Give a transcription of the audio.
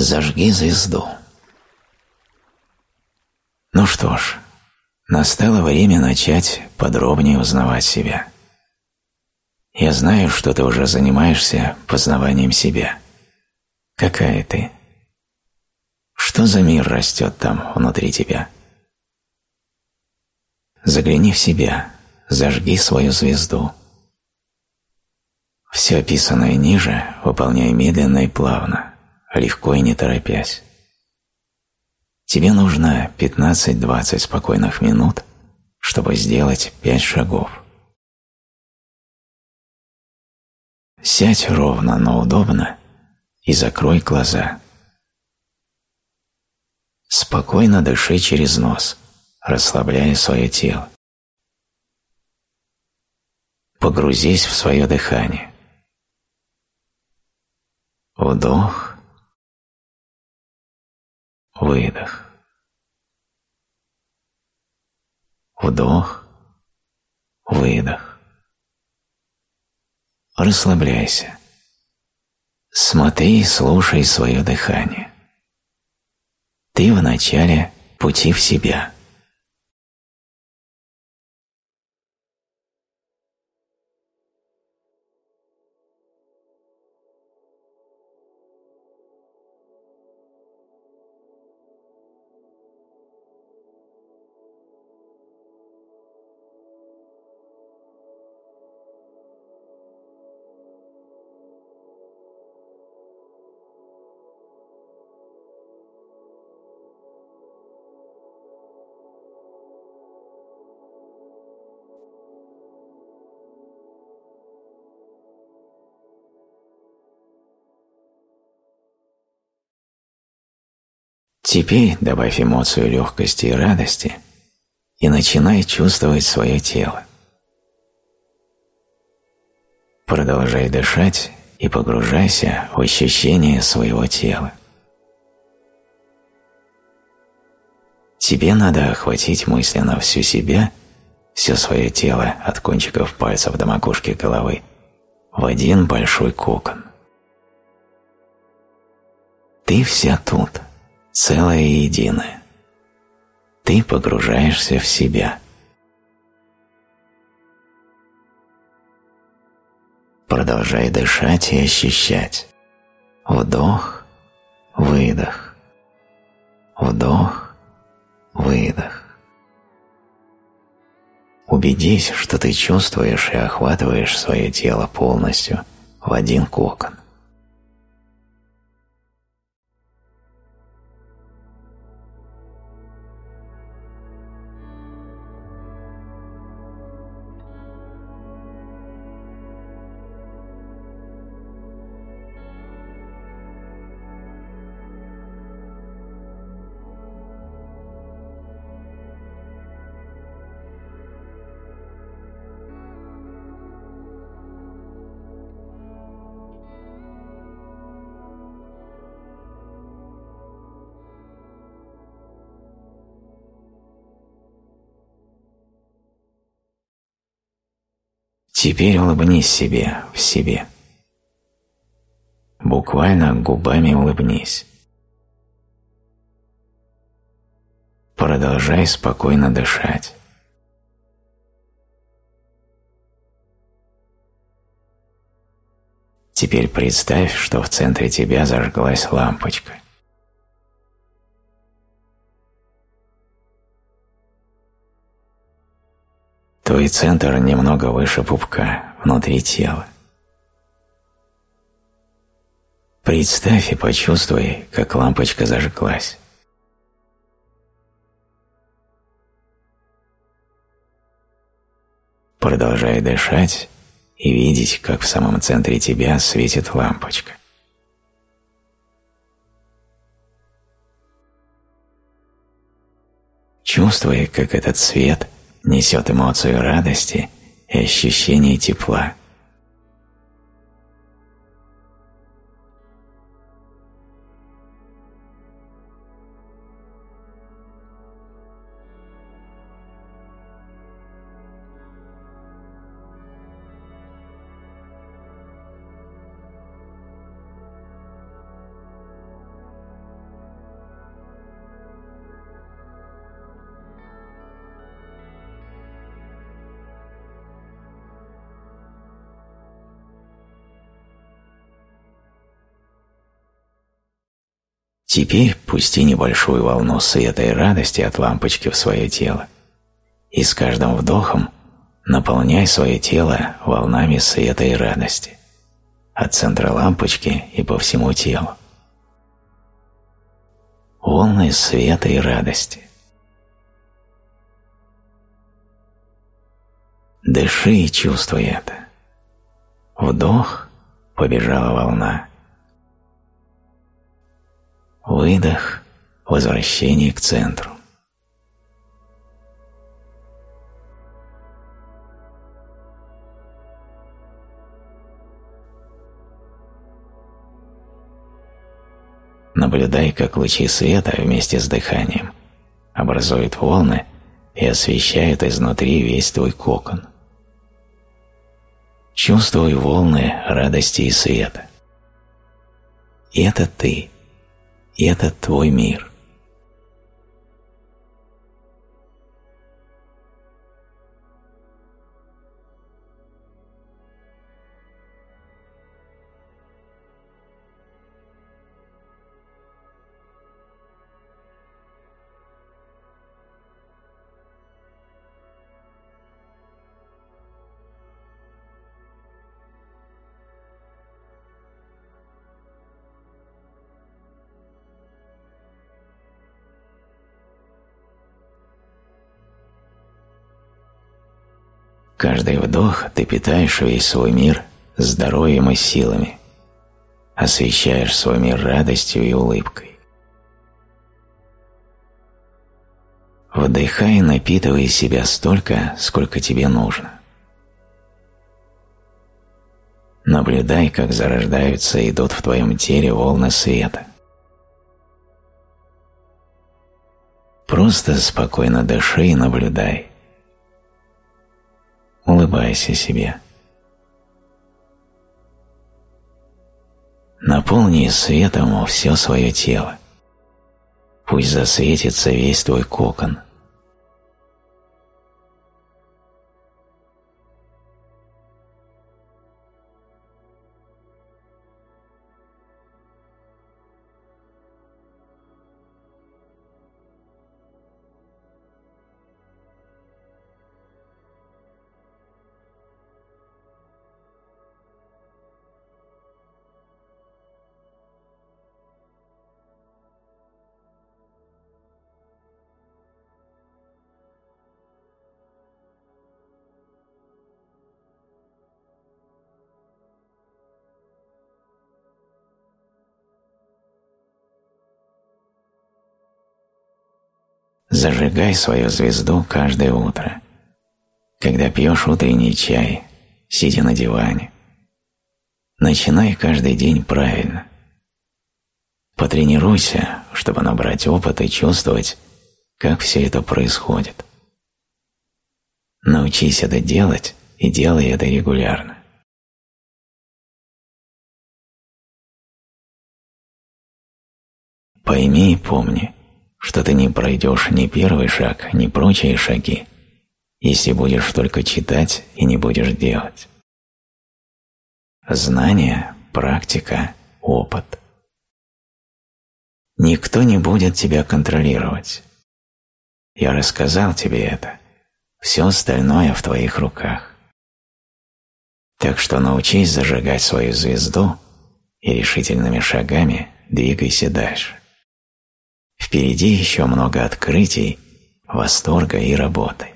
Зажги звезду. Ну что ж, настало время начать подробнее узнавать себя. Я знаю, что ты уже занимаешься познаванием себя. Какая ты? Что за мир растет там внутри тебя? Загляни в себя, зажги свою звезду. Все описанное ниже выполняй медленно и плавно, легко и не торопясь. Тебе нужно 15-20 спокойных минут, чтобы сделать 5 шагов. Сядь ровно, но удобно и закрой глаза. Спокойно дыши через нос, расслабляя свое тело. Погрузись в свое дыхание. Вдох, выдох. Вдох, выдох. Расслабляйся. Смотри и слушай свое дыхание. Ты в начале пути в себя. Теперь добавь эмоцию легкости и радости и начинай чувствовать свое тело. Продолжай дышать и погружайся в ощущение своего тела. Тебе надо охватить мысленно всю себя, все свое тело от кончиков пальцев до макушки головы в один большой кокон. Ты вся тут – целое и единое. Ты погружаешься в себя. Продолжай дышать и ощущать. Вдох, выдох. Вдох, выдох. Убедись, что ты чувствуешь и охватываешь свое тело полностью в один кокон. Теперь улыбнись себе в себе. Буквально губами улыбнись. Продолжай спокойно дышать. Теперь представь, что в центре тебя зажглась лампочка. Твой центр немного выше пупка, внутри тела. Представь и почувствуй, как лампочка зажглась. Продолжай дышать и видеть, как в самом центре тебя светит лампочка. Чувствуй, как этот свет – несет эмоцию радости и ощущение тепла. Теперь пусти небольшую волну света и радости от лампочки в свое тело, и с каждым вдохом наполняй свое тело волнами света и радости от центра лампочки и по всему телу. Волны света и радости. Дыши и чувствуй это. Вдох – побежала волна. Выдох – возвращение к центру. Наблюдай, как лучи света вместе с дыханием образуют волны и освещают изнутри весь твой кокон. Чувствуй волны радости и света. Это ты. Это твой мир. Каждый вдох ты питаешь весь свой мир здоровьем и силами, освещаешь свой мир радостью и улыбкой. Вдыхай, напитывая себя столько, сколько тебе нужно. Наблюдай, как зарождаются и идут в твоем теле волны света. Просто спокойно дыши и наблюдай улыбайся себе. Наполни светом все свое тело. Пусть засветится весь твой кокон – Зажигай свою звезду каждое утро. Когда пьешь утренний чай, сидя на диване. Начинай каждый день правильно. Потренируйся, чтобы набрать опыт и чувствовать, как все это происходит. Научись это делать и делай это регулярно. Пойми и помни – что ты не пройдешь ни первый шаг, ни прочие шаги, если будешь только читать и не будешь делать. Знание, практика, опыт. Никто не будет тебя контролировать. Я рассказал тебе это. Все остальное в твоих руках. Так что научись зажигать свою звезду и решительными шагами двигайся дальше. Впереди еще много открытий, восторга и работы.